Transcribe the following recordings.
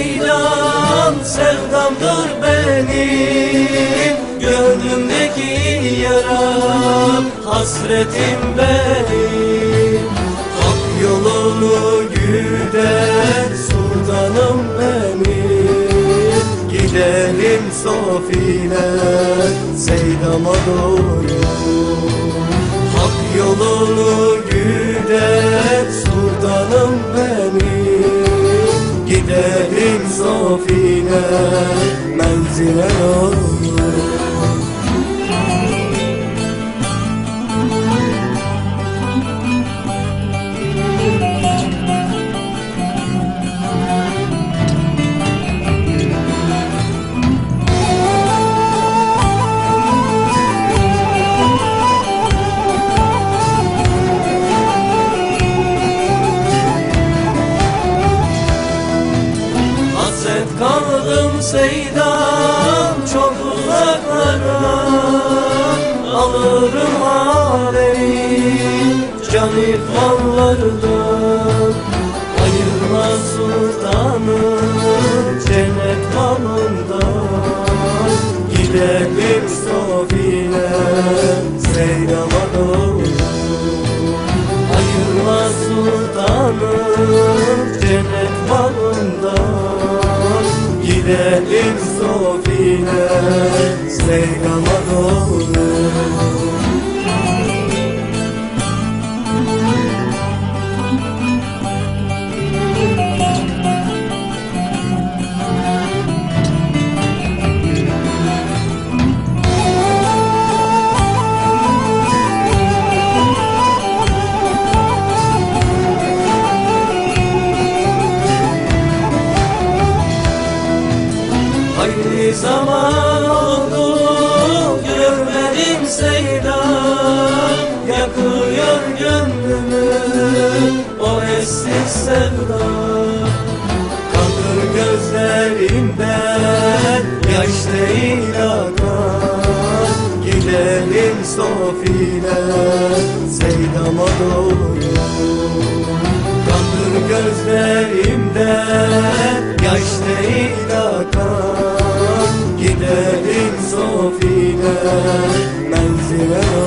Seydan sevdamdır benim Gönlümdeki yaram hasretim benim. Hak yolunu güder sultanım benim. Gidelim Sofile seydama doğru. Hak yolunu güder sultanım benim Gidelim Sofine Seydam çok uzaklara Alırım haberi can ihmallardan Ayırma sultanı cennet malından Gidelim Sofine Seydam'a doğru. Ayırma sultanım cennet balından Gidelim Sofine. Seygama zaman oldu görmedim Seydan Yakıyor gönlümü o eşsiz sevda. Kalır gözlerimden yaş değil akar Gidelim Sofile Seydam'a doğru Kaldır gözlerimden yaş değil akar manzivela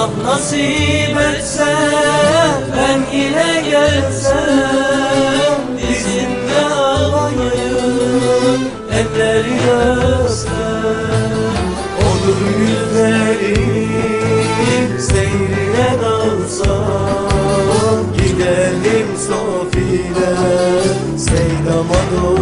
Allah nasip etse ben yine gelsem Dizinde ağlayıp elleri öpsem Olur yüzlerim seyrine dalsam Gidelim Sofile Seydam'a doğru